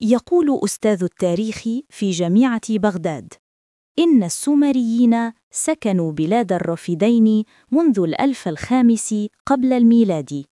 يقول أستاذ التاريخ في جامعة بغداد. إن السومريين سكنوا بلاد الرافدين منذ الألف الخامس قبل الميلاد.